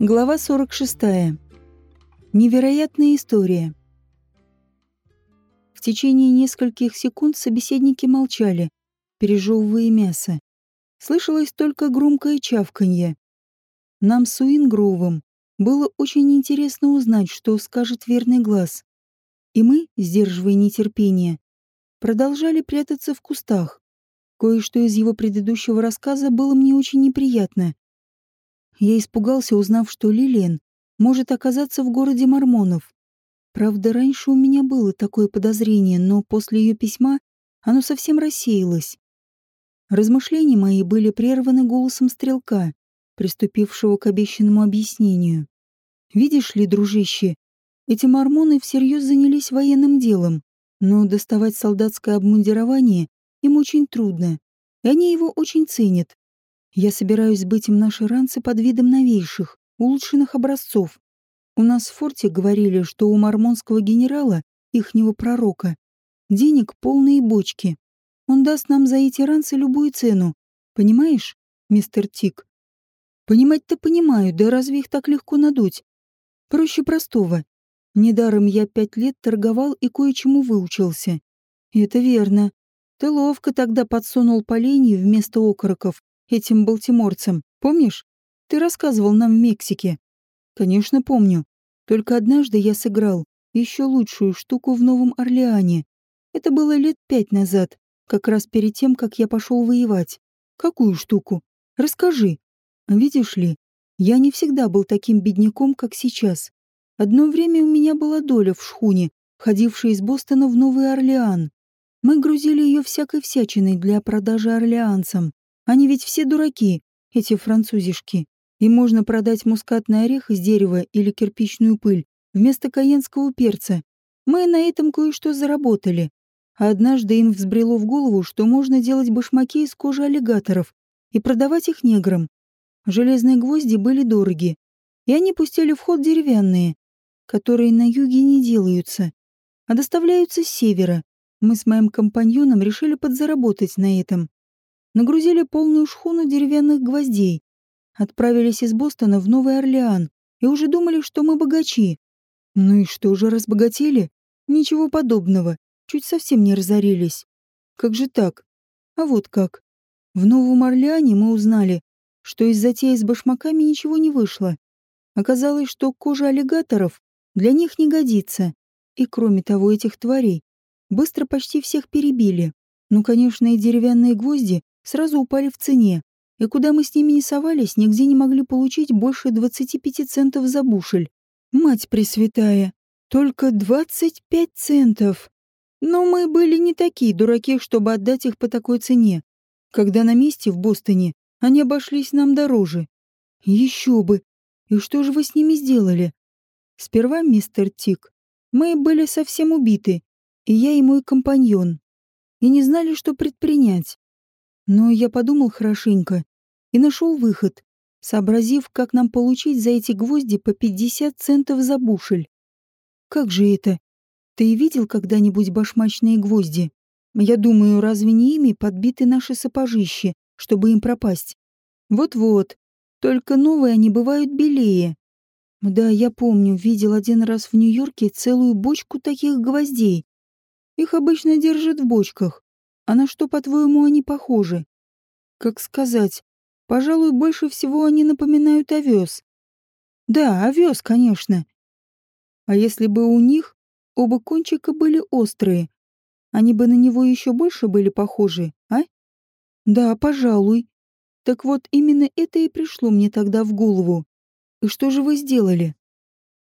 Глава 46. Невероятная история. В течение нескольких секунд собеседники молчали, пережевывая мясо. Слышалось только громкое чавканье. Нам с Уингроувом было очень интересно узнать, что скажет верный глаз. И мы, сдерживая нетерпение, продолжали прятаться в кустах. Кое-что из его предыдущего рассказа было мне очень неприятно. Я испугался, узнав, что Лилиан может оказаться в городе Мормонов. Правда, раньше у меня было такое подозрение, но после ее письма оно совсем рассеялось. Размышления мои были прерваны голосом стрелка, приступившего к обещанному объяснению. «Видишь ли, дружище, эти мормоны всерьез занялись военным делом, но доставать солдатское обмундирование им очень трудно, и они его очень ценят. Я собираюсь быть им наши ранцы под видом новейших, улучшенных образцов. У нас в форте говорили, что у мормонского генерала, ихнего пророка, денег полные бочки. Он даст нам за эти ранцы любую цену. Понимаешь, мистер Тик? Понимать-то понимаю, да разве их так легко надуть? Проще простого. Недаром я пять лет торговал и кое-чему выучился. Это верно. Ты ловко тогда подсунул поленья вместо окороков этим балтиморцам, помнишь? Ты рассказывал нам в Мексике. Конечно, помню. Только однажды я сыграл еще лучшую штуку в Новом Орлеане. Это было лет пять назад, как раз перед тем, как я пошел воевать. Какую штуку? Расскажи. Видишь ли, я не всегда был таким бедняком, как сейчас. Одно время у меня была доля в шхуне, ходившей из Бостона в Новый Орлеан. Мы грузили ее всякой всячиной для продажи орлеанцам. Они ведь все дураки, эти французишки. Им можно продать мускатный орех из дерева или кирпичную пыль вместо каенского перца. Мы на этом кое-что заработали. Однажды им взбрело в голову, что можно делать башмаки из кожи аллигаторов и продавать их неграм. Железные гвозди были дороги, и они пустили в ход деревянные, которые на юге не делаются, а доставляются с севера. Мы с моим компаньоном решили подзаработать на этом нагрузили полную шхуну деревянных гвоздей, отправились из Бостона в Новый Орлеан и уже думали, что мы богачи. Ну и что же, разбогатели? Ничего подобного, чуть совсем не разорились. Как же так? А вот как. В Новом Орлеане мы узнали, что из затеи с башмаками ничего не вышло. Оказалось, что кожа аллигаторов для них не годится. И кроме того, этих тварей быстро почти всех перебили. Ну, конечно, и деревянные гвозди сразу упали в цене, и куда мы с ними не совались, нигде не могли получить больше 25 центов за бушель. Мать Пресвятая, только 25 центов. Но мы были не такие дураки, чтобы отдать их по такой цене. Когда на месте в Бостоне они обошлись нам дороже. Еще бы. И что же вы с ними сделали? Сперва, мистер Тик, мы были совсем убиты, и я и мой компаньон, и не знали, что предпринять. Но я подумал хорошенько и нашел выход, сообразив, как нам получить за эти гвозди по 50 центов за бушель. Как же это? Ты видел когда-нибудь башмачные гвозди? Я думаю, разве не ими подбиты наши сапожищи, чтобы им пропасть? Вот-вот. Только новые они бывают белее. Да, я помню, видел один раз в Нью-Йорке целую бочку таких гвоздей. Их обычно держат в бочках. А на что, по-твоему, они похожи? Как сказать? Пожалуй, больше всего они напоминают овес. Да, овес, конечно. А если бы у них оба кончика были острые, они бы на него еще больше были похожи, а? Да, пожалуй. Так вот, именно это и пришло мне тогда в голову. И что же вы сделали?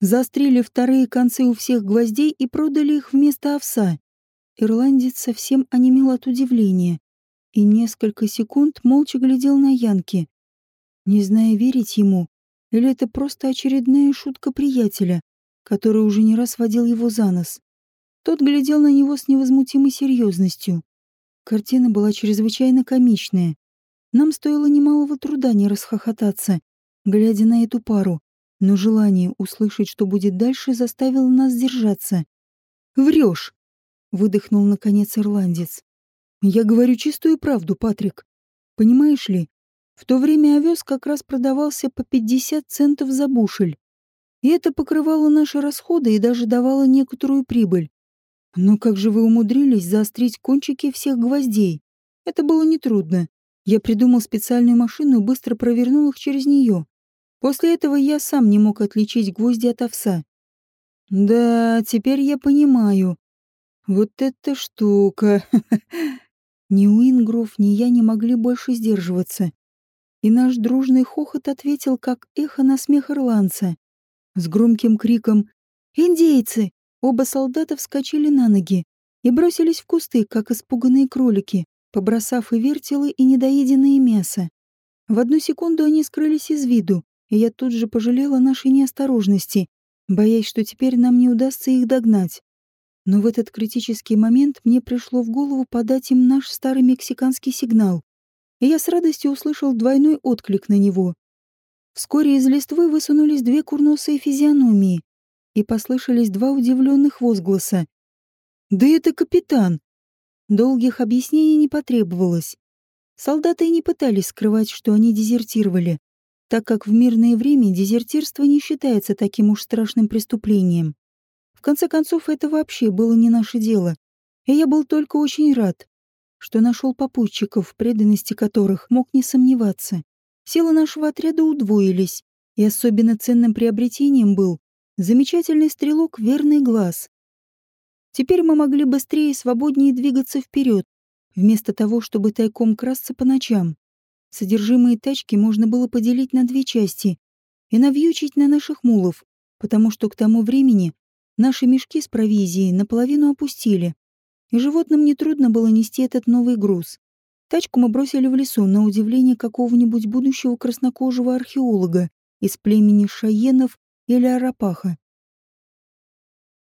Заострили вторые концы у всех гвоздей и продали их вместо овса. Ирландец совсем онемел от удивления и несколько секунд молча глядел на Янки, не зная, верить ему, или это просто очередная шутка приятеля, который уже не раз водил его за нос. Тот глядел на него с невозмутимой серьезностью. Картина была чрезвычайно комичная. Нам стоило немалого труда не расхохотаться, глядя на эту пару, но желание услышать, что будет дальше, заставило нас держаться. «Врешь!» Выдохнул наконец ирландец. Я говорю чистую правду, Патрик. Понимаешь ли, В то время овес как раз продавался по 50 центов за бушель. И это покрывало наши расходы и даже давало некоторую прибыль. Но как же вы умудрились заострить кончики всех гвоздей? Это было нетрудно. Я придумал специальную машину и быстро провернул их через нее. После этого я сам не мог отличить гвозди от овса. Да, теперь я понимаю. Вот эта штука. Ни Уингров, ни я не могли больше сдерживаться. И наш дружный хохот ответил, как эхо на смех ирландца. С громким криком «Индейцы!» оба солдата вскочили на ноги и бросились в кусты, как испуганные кролики, побросав и вертелы, и недоеденное мясо. В одну секунду они скрылись из виду, и я тут же пожалела нашей неосторожности, боясь, что теперь нам не удастся их догнать. Но в этот критический момент мне пришло в голову подать им наш старый мексиканский сигнал, и я с радостью услышал двойной отклик на него. Вскоре из листвы высунулись две курносые физиономии, и послышались два удивленных возгласа. «Да это капитан!» Долгих объяснений не потребовалось. Солдаты не пытались скрывать, что они дезертировали так как в мирное время дезертирство не считается таким уж страшным преступлением. Конце концов, это вообще было не наше дело, и я был только очень рад, что нашел попутчиков, в преданности которых мог не сомневаться. Силы нашего отряда удвоились, и особенно ценным приобретением был замечательный стрелок «Верный глаз». Теперь мы могли быстрее и свободнее двигаться вперед, вместо того, чтобы тайком красться по ночам. Содержимое тачки можно было поделить на две части и навьючить на наших мулов, потому что к тому времени наши мешки с провизией наполовину опустили, и животным нетрудно было нести этот новый груз. Тачку мы бросили в лесу на удивление какого-нибудь будущего краснокожего археолога из племени Шаенов или Арапаха.